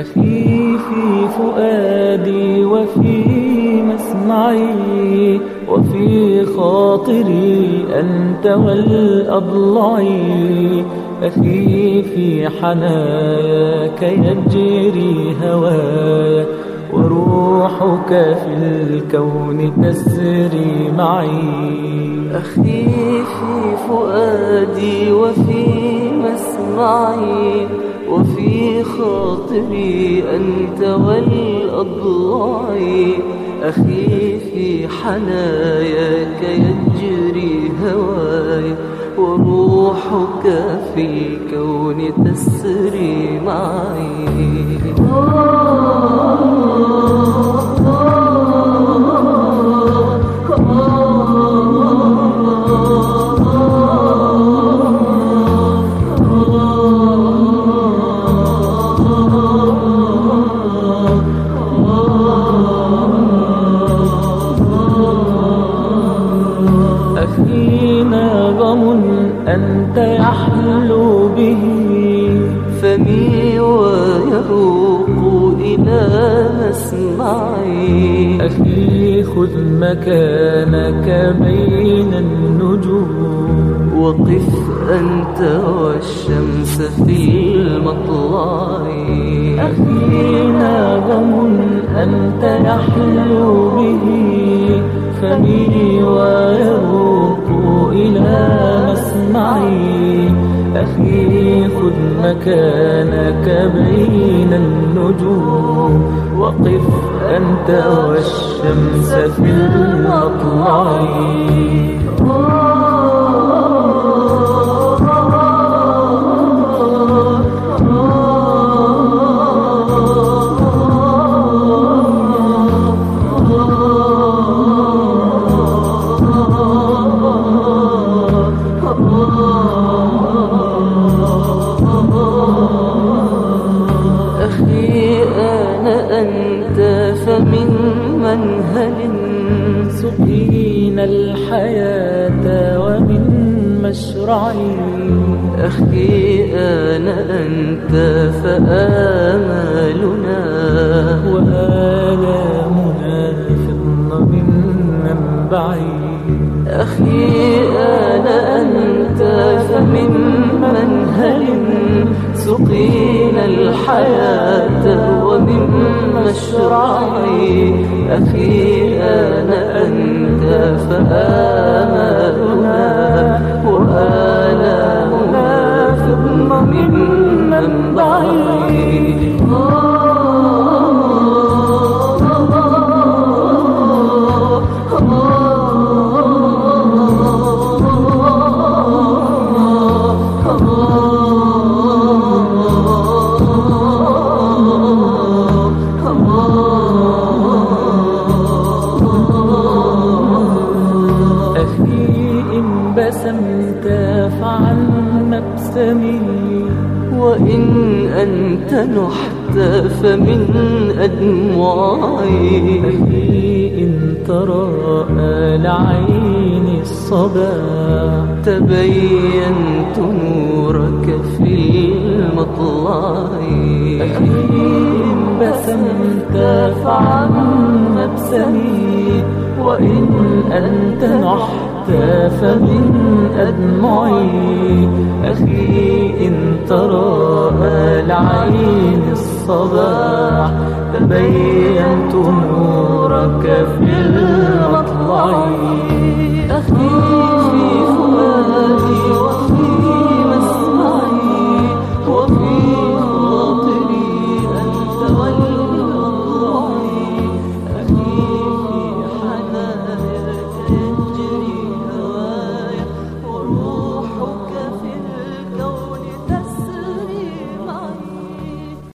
أخي في فؤادي وفي مسمعي وفي خاطري أنت والأضلعي أخي في حناياك يجري هوايا وروحك في الكون تسري معي. أخي في فؤادي وفي مسمعي وفي خاطري أنت والأضلاعي أخي في حناياك يجري هواي وروحك في الكون تسري معي. أخينا غم أنت يحلو به فمي ويروق إلى مسمعي. أخي خذ مكانك بين النجوم. وقف أنت والشمس في المطلع. أخينا غم أنت يحلو به. فمي ويروق إلى مسمعي. أخي خذ مكانك بين النجوم. وقف أنت والشمس في المطلع. سقينا الحياة ومن مشرعي. أخي أنا أنت فآمالنا. وآلامنا فضن من منبعي. أخي أنا أنت فمن منهل. سقينا الحياة ومن مشرعي. أخي أنا أنت فآمالنا وآلامنا فضن من منبعي مبسمي وإن أنت نحت فمن أدمعي. إن تراءى لعين الصباح تبينت نورك في المطلع. أخي إن بسمت فعن مبسمي وإن أنت نحت فمن أدمعي. أخي إن تراءى لعين الصباح تبينت نورك في